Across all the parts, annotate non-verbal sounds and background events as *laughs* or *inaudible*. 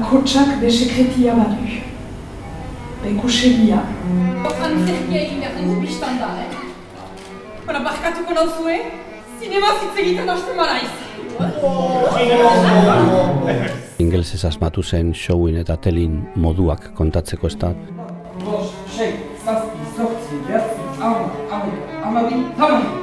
bakotsak be sekretia badu. Be kusegia. Antzerkia egin behar dugu biztan da, eh? Bara, barkatuko nauzue, zinema zitzegiten hasten maraiz. Ingelsez asmatu zen showin eta telin moduak kontatzeko ez da.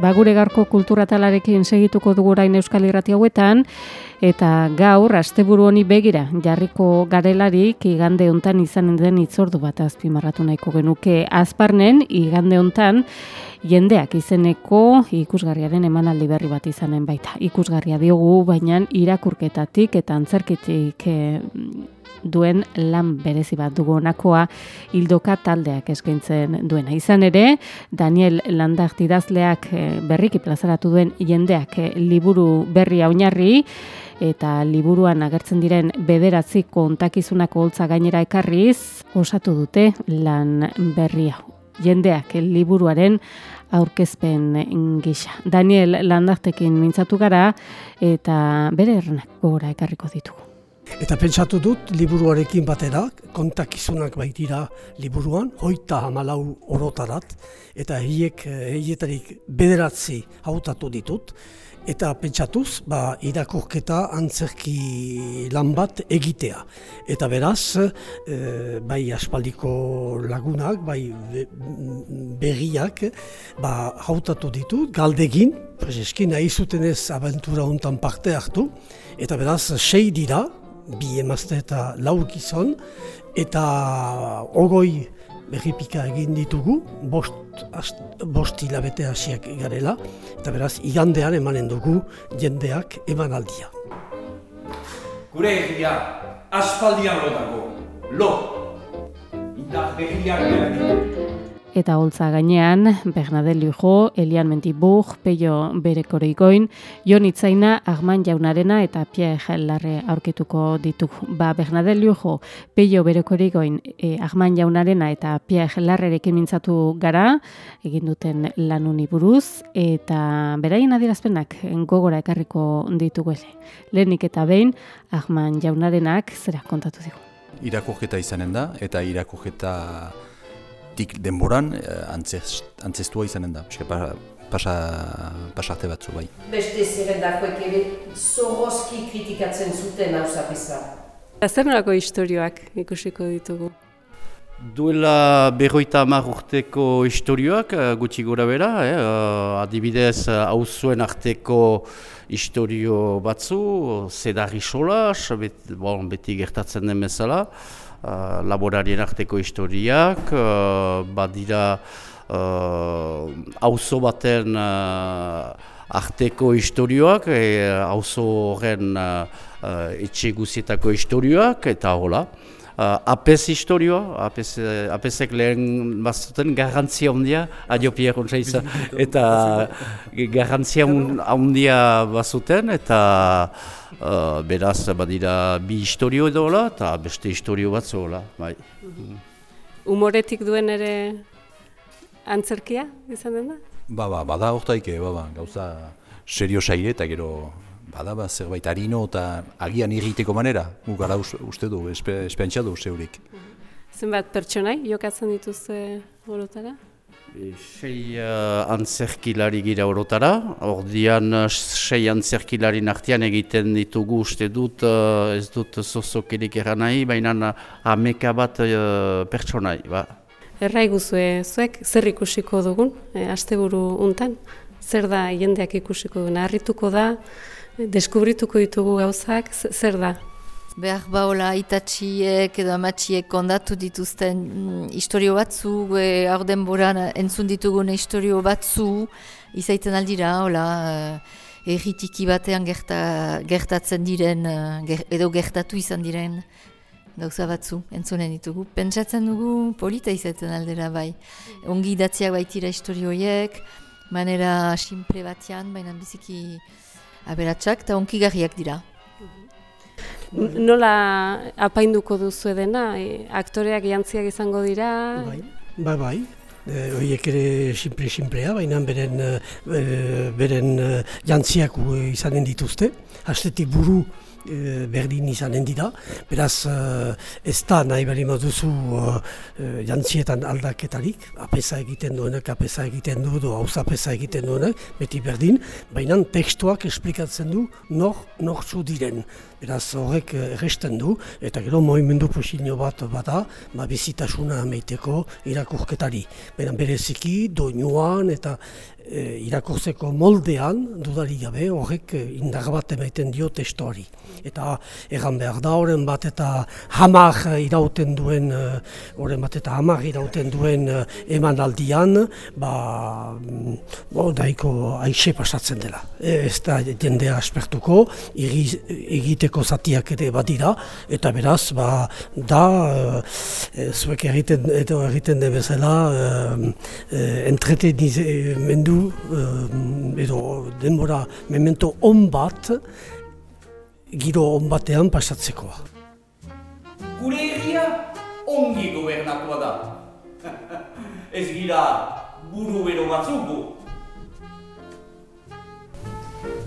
Ba, gure garko kulturatalarekin segituko dugu orain Euskal Irrati hauetan, eta gaur, asteburu honi begira, jarriko garelarik igande hontan izanen den itzordu bat azpimarratu nahiko genuke azparnen, igande hontan, jendeak izeneko ikusgarriaren emanaldi berri bat izanen baita. Ikusgarria diogu, baina irakurketatik eta antzerkitik eh, duen lan berezi bat dugu honakoa hildoka taldeak eskaintzen duena. Izan ere, Daniel Landak idazleak eh, berriki plazaratu duen jendeak eh, liburu berria oinarri eta liburuan agertzen diren bederatzi kontakizunako holtza gainera ekarriz osatu dute lan berria. Jendeak liburuaren aurkezpen gisa. Daniel Landaktekin mintzatu gara eta bere errenak gora ekarriko ditugu. Eta pentsatu dut liburuarekin batera, kontakizunak baitira liburuan, hoita hamalau orotarat, eta hiek, hietarik bederatzi hautatu ditut, eta pentsatuz, ba, irakurketa antzerki lan bat egitea. Eta beraz, e, bai aspaldiko lagunak, bai berriak, ba, hautatu ditut, galdegin, Prezeski nahi zuten ez abentura hontan parte hartu, eta beraz, sei dira, bi emazte eta lau gizon, eta ogoi berripika egin ditugu, bost, ast, bost hilabete hasiak garela, eta beraz, igandean emanen dugu jendeak emanaldia. Gure egia, aspaldian lotako, lo, indar berriak ditu. Eta holtza gainean, Bernadel Lujo, Elian Mentibug, Peio Berekoreikoin, Jon Itzaina, Arman Jaunarena eta Pierre Larre aurkituko ditu. Ba, Bernadel Lujo, Peio Berekoreikoin, e, Arman Jaunarena eta Pierre Larrerekin mintzatu gara, egin duten lanuni buruz, eta beraien adierazpenak gogora ekarriko ditugu ere. Lehenik eta behin, Arman Jaunarenak zera kontatu digu. Irakurketa izanen da, eta irakurketa tik denboran antzestua izanen da. Eske, pasa, pasarte batzu bai. Beste zerrendakoek ere zorrozki kritikatzen zuten hau zapisa. Zer nolako istorioak ikusiko ditugu? Duela berroita hamar urteko istorioak gutxi gora bera, eh? adibidez hau zuen arteko istorio batzu, zedarri solas, bet, bon, beti gertatzen den bezala, uh, laborarien arteko historiak, uh, badira auzo uh, baten uh, arteko istorioak, auzo e, horren uh, etxe guzietako istorioak, eta hola. Uh, apes historioa, apes, apesek lehen bazuten garantzia handia, adio Pierre eta garantzia handia bazuten, eta uh, beraz badira bi historio edo hola, eta beste historio bat zola. Bai. Umoretik duen ere antzerkia izan den da? Ba, ba, bada hortaike, ba, ba, gauza serio saire eta gero bada ba, zerbait harino eta agian irriteko manera, gara uste du, espe, espeantxa du zeurik. Zenbat pertsonai jokatzen dituzte horotara? E, sei uh, antzerkilari gira orotara, ordian uh, sei antzerkilari artean egiten ditugu uste dut, uh, ez dut zozokerik eran nahi, baina ameka bat uh, pertsonai. Ba. Erra iguzue, zuek zer ikusiko dugun, e, asteburu untan? Zer da jendeak ikusiko dugun, harrituko da, deskubrituko ditugu gauzak, zer da? Behar baola itatxiek edo amatxiek kondatu dituzten mm, historio batzu, e, hor denboran entzun ditugun historio batzu, izaiten aldira, hola, e, erritiki batean gerta, gertatzen diren, ger, edo gertatu izan diren gauza batzu entzunen ditugu. Pentsatzen dugu polita izaiten aldera bai. Ongi idatziak baitira historioiek, manera simple batean, baina biziki aberatsak eta onkigarriak dira. Nola apainduko duzu dena, e, aktoreak jantziak izango dira? Bai, bai, bai. E, horiek ere simple-simplea, baina beren, e, beren e, jantziak izanen dituzte. Hastetik buru e, berdin izanen dira, beraz e, ez da nahi bari duzu e, jantzietan aldaketarik, apesa egiten duenak, apesa egiten du, do hauza apesa egiten duenak, beti berdin, baina tekstuak esplikatzen du nor, nor diren. Beraz horrek erresten du, eta gero movimendu posino bat bada, ba, bizitasuna ameiteko irakurketari. Baina bereziki, doinuan eta e, irakurtzeko moldean, dudari gabe, horrek indar bat emaiten dio testoari eta egan behar da horren bat eta hamar irauten duen horren bat eta hamar irauten duen emanaldian ba bo, daiko aixe pasatzen dela e, ez da jendea aspertuko egiteko zatiak ere badira eta beraz ba da e, zuek egiten edo egiten de bezala e, e, mendu edo denbora memento on bat giro on batean pasatzekoa. Gure herria ongi gobernatua da. *laughs* Ez gira buru bero batzugu.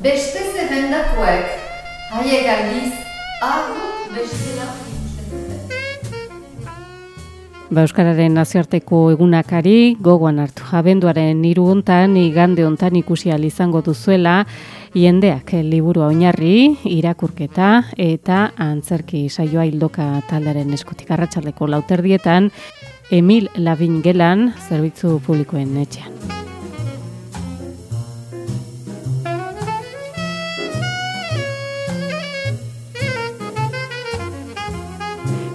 Beste zerrendakoek, haiek aldiz, argu bestela Ba, Euskararen nazioarteko egunakari gogoan hartu jabenduaren hiru hontan igande hontan ikusi izango duzuela jendeak liburu oinarri irakurketa eta antzerki saioa hildoka taldaren eskutik arratsaldeko lauterdietan Emil Labin gelan zerbitzu publikoen etxean.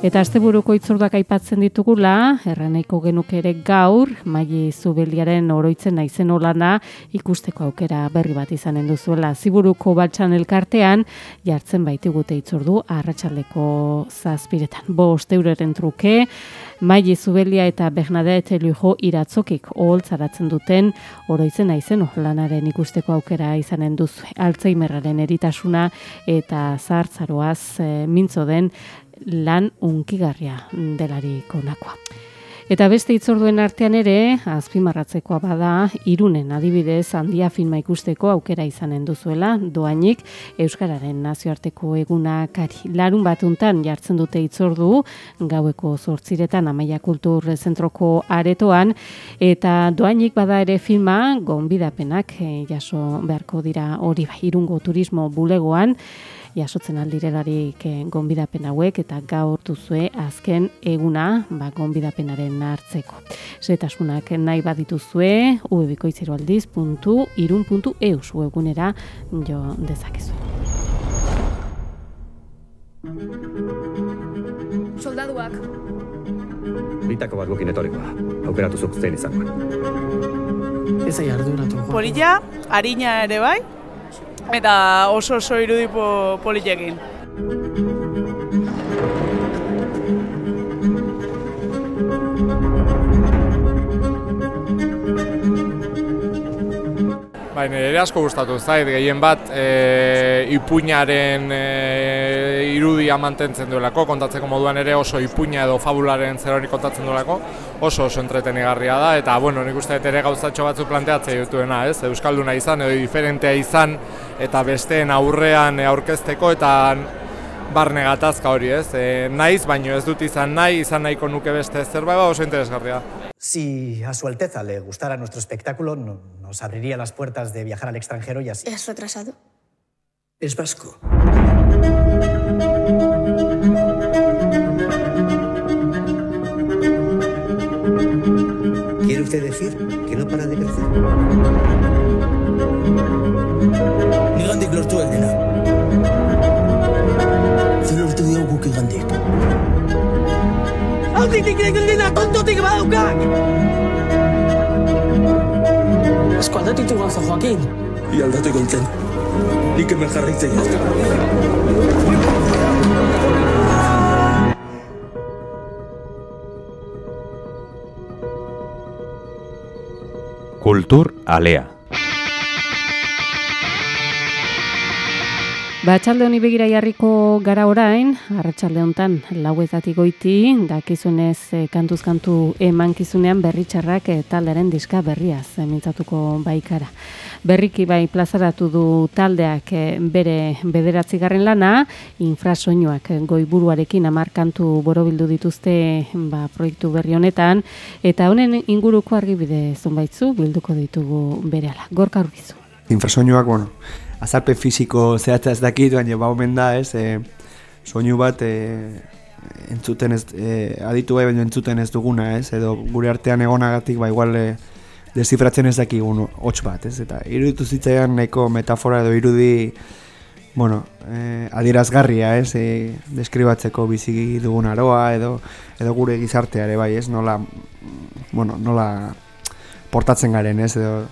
Eta asteburuko itzorduak aipatzen ditugula, erraneiko genuke ere gaur, maili zubeliaren oroitzen naizen olana ikusteko aukera berri bat izanen duzuela. Ziburuko batxan elkartean, jartzen baitigute itzordu, arratsaleko zazpiretan. Bo, osteureren truke, maili zubelia eta Bernadette Lujo iratzokik oholtzaratzen duten oroitzen naizen olanaren ikusteko aukera izanen duzu. Altzeimerraren eritasuna eta zartzaroaz e, mintzo den lan unkigarria delari konakoa. Eta beste itzorduen artean ere, azpimarratzekoa bada, irunen adibidez handia filma ikusteko aukera izanen duzuela, doainik Euskararen nazioarteko egunakari. Larun batuntan jartzen dute itzordu, gaueko zortziretan amaia kultur zentroko aretoan, eta doainik bada ere filma, gonbidapenak e, jaso beharko dira hori bai, irungo turismo bulegoan, jasotzen aldirelarik eh, gonbidapen hauek eta gaur duzue azken eguna ba, gonbidapenaren hartzeko. Zetasunak nahi badituzue ubikoitzeroaldiz.irun.eus webgunera jo dezakezu. Soldaduak. Bitako bat gukin etorikoa. Aukeratu zuk zein izango. Ez ai arduratu. Polilla, harina ere bai, eta oso oso irudipo politekin. Baina ere asko gustatu zait, gehien bat e, ipuñaren e, irudia mantentzen duelako, kontatzeko moduan ere oso ipuña edo fabularen zer hori kontatzen duelako, oso oso entretenigarria da, eta bueno, nik uste ere gauzatxo batzu planteatzea dutuena, ez? Euskalduna izan edo diferentea izan, eta besteen aurrean aurkezteko eta barne gatazka hori, ez? E, naiz, baino ez dut izan nahi, izan nahiko nuke beste zerbait, ba oso interesgarria. Si a su Alteza le gustara nuestro espectáculo, nos abriría las puertas de viajar al extranjero y así. ¿Es retrasado? Es vasco. ¿Quiere usted decir que no para de crecer? Diau guk igandik. Alditik egin tontotik badaukak! Asko aldatu gauza Joaquin. I aldatu gontzen. Nik hemen jarraitzen Kultur alea. Batxalde honi begira jarriko gara orain, arratsalde hontan lauetatik goiti, dakizunez e, kantuz kantu emankizunean berritxarrak e, talderen diska berriaz e, mintzatuko baikara. Berriki bai plazaratu du taldeak bere bederatzigarren lana, infrasoinuak goiburuarekin amar kantu borobildu dituzte ba, proiektu berri honetan, eta honen inguruko argibide zonbaitzu bilduko ditugu bere ala. Gorka urbizu. Infrasoinuak, bueno, azalpe fisiko zehatza ez dakit, baina ba omen da, ez, e, soinu bat e, entzuten ez, e, aditu bai, baina entzuten ez duguna, ez, edo gure artean egonagatik, ba igual e, desifratzen ez dakigun hots bat, ez, eta iruditu zitzaian nahiko metafora edo irudi, bueno, e, adierazgarria, ez, e, deskribatzeko bizi dugun aroa, edo, edo gure gizarteare, bai, ez, nola, bueno, nola portatzen garen, ez, edo,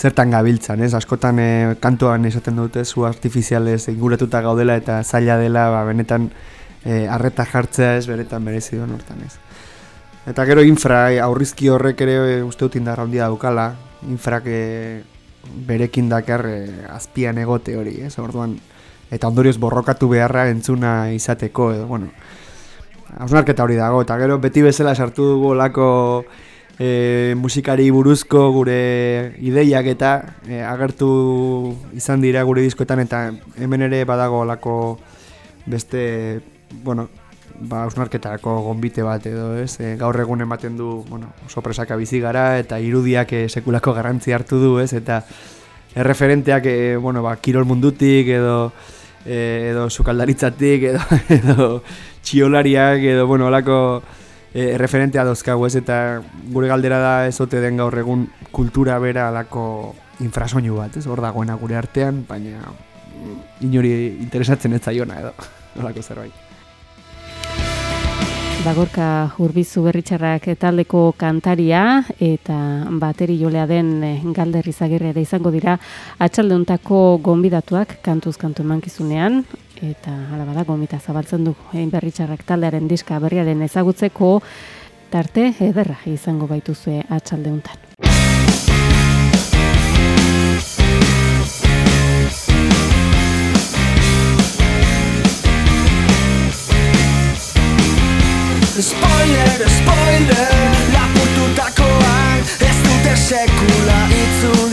zertan gabiltzan, ez? Askotan e, kantuan esaten dute zu artifizialez inguratuta gaudela eta zaila dela, ba, benetan e, arreta jartzea ez, benetan merezi duen hortan, ez? Eta gero infra, aurrizki horrek ere uste dut indarra handia daukala, infrak e, berekin dakar e, azpian egote hori, ez? Orduan, eta ondorioz borrokatu beharra entzuna izateko, edo, bueno, hausnarketa hori dago, eta gero beti bezala sartu dugu lako e, musikari buruzko gure ideiak eta e, agertu izan dira gure diskoetan eta hemen ere badago lako beste, bueno, ba, ausnarketarako gonbite bat edo, ez? E, gaur egun ematen du, bueno, oso presaka bizi gara eta irudiak e, sekulako garrantzi hartu du, ez? Eta erreferenteak, e, bueno, ba, kirol mundutik edo edo sukaldaritzatik edo, *laughs* edo txiolariak edo, bueno, olako e, referentea dauzkagu ez? Eta gure galdera da ez ote den gaur egun kultura bera alako infrasoinu bat, ez? Hor dagoena gure artean, baina inori interesatzen ez zaiona edo, *laughs* olako zerbait. Bagorka urbizu berritxarrak taldeko kantaria eta bateri jolea den eh, galderri zagirre ere izango dira atxaldeuntako gonbidatuak kantuz kantu emankizunean eta hala bada gomita zabaltzen du egin berritxarrak taldearen diska berriaren ezagutzeko tarte ederra izango baituzue atxaldeuntan. Spoiler, spoiler, lapurtutakoak ez dute sekula itzuliko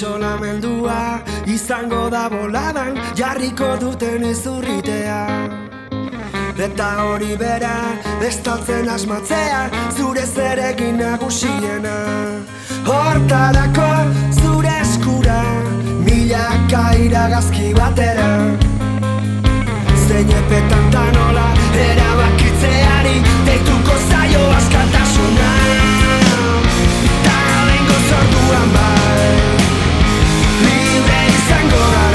Isolamendua izango da boladan jarriko duten izurritea Eta hori bera, estaltzen asmatzea, zure zeregin nagusiena. Hortarako zure eskura, milaka iragazki batera. Zein epetan tanola, erabakitzeari, deituko zaio askatasuna sangora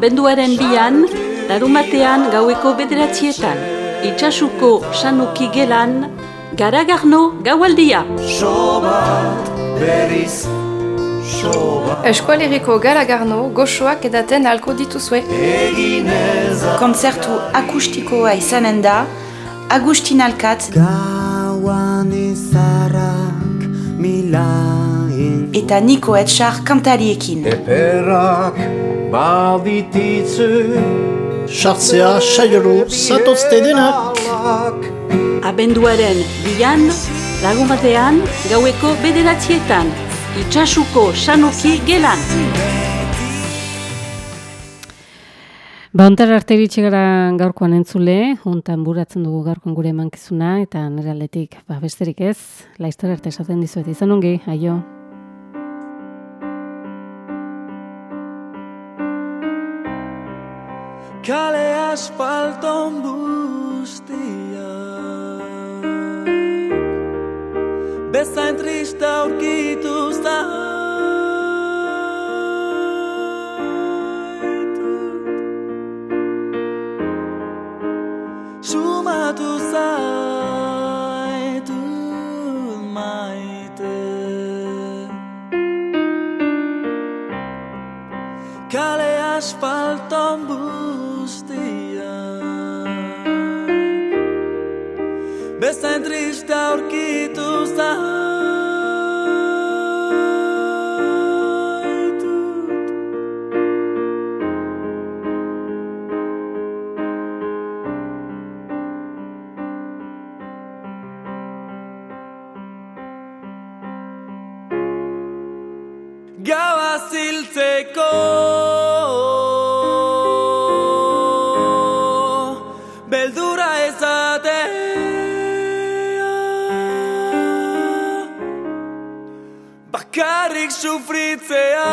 abenduaren bian, darumatean gaueko bederatzietan. Itxasuko sanuki gelan, garagarno gaualdia. Sobat berriz Eskualeriko garagarno goxoak edaten alko dituzue. Kontzertu akustikoa izanen da, Agustin Alkat Gauan izarak milain eta Niko Etxar kantariekin. Eperak badititzu Sartzea saioro zatozte denak Abenduaren bian, lagumatean gaueko bederatzietan. Itxasuko sanuki gelan. Ba, ontar arte iritsi gara gaurkoan entzule, hontan buratzen dugu gaurkoan gure emankizuna, eta nire aldetik, ba, besterik ez, laiztor arte esaten dizuet, izan ongi, aio. Kale asfalton guztia Bezain triste aurkitu Gaua ziltzeko Beldura ezatea Bakarrik sufritzea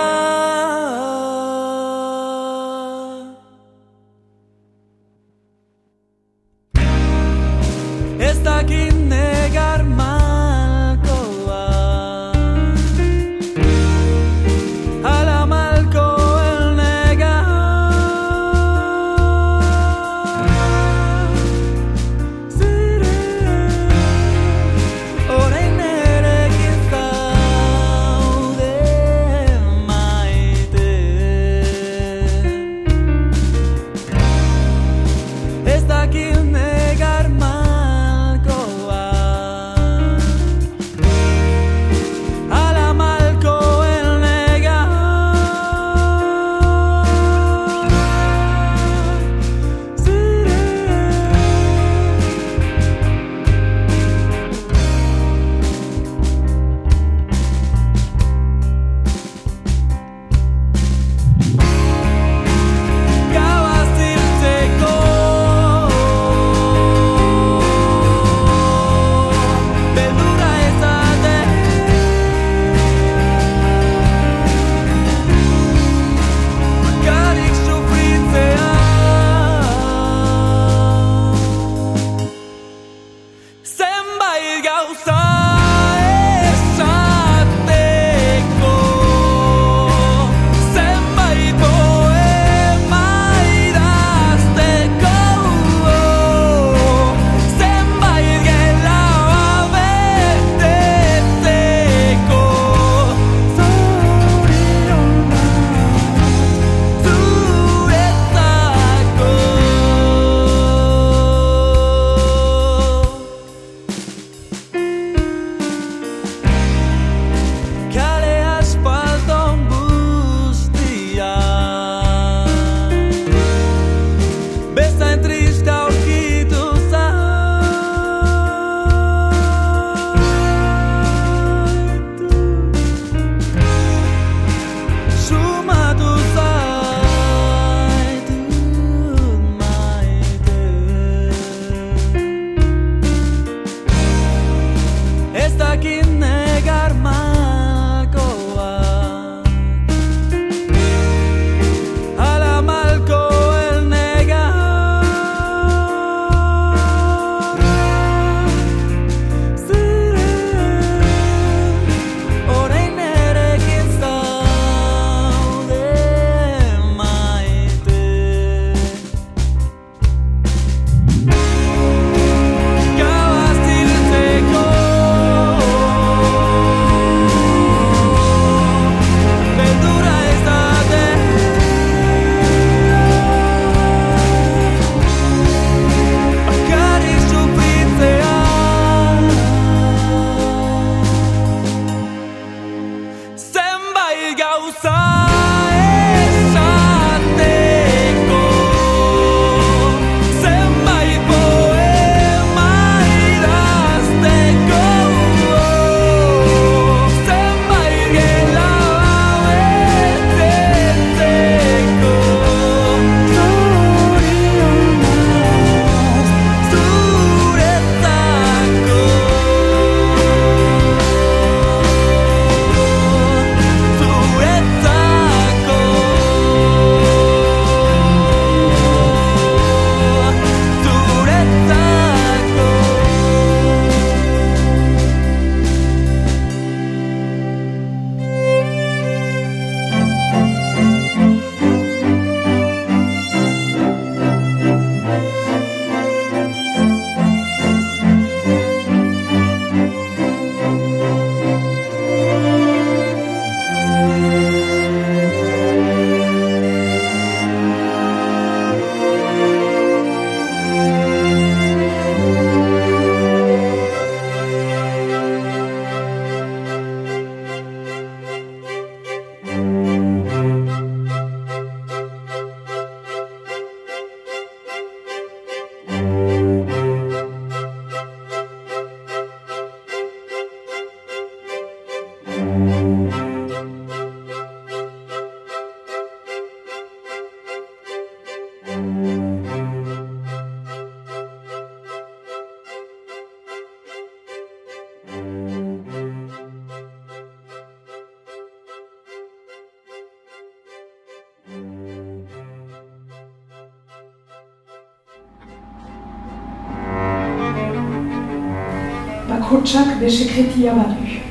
bakotsak be sekretia badu.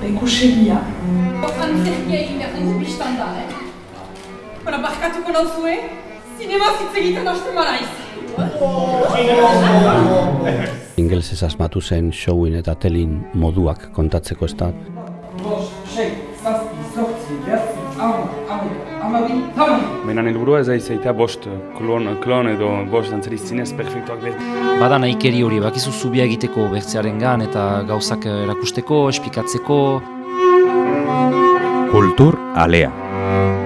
Be kusegia. Antzerkia egin behar dugu biztan da, eh? Bara, barkatuko nauzue, zinema zitz egiten hasten maraiz. Ingelesez asmatu zen showin eta telin moduak kontatzeko ez da. Baina helburua ez aizaita bost klon, klon edo bost dantzeriz zinez perfektuak behar. Bada nahikeri hori bakizu zubia egiteko bertzearen gan eta gauzak erakusteko, espikatzeko. Kultur alea.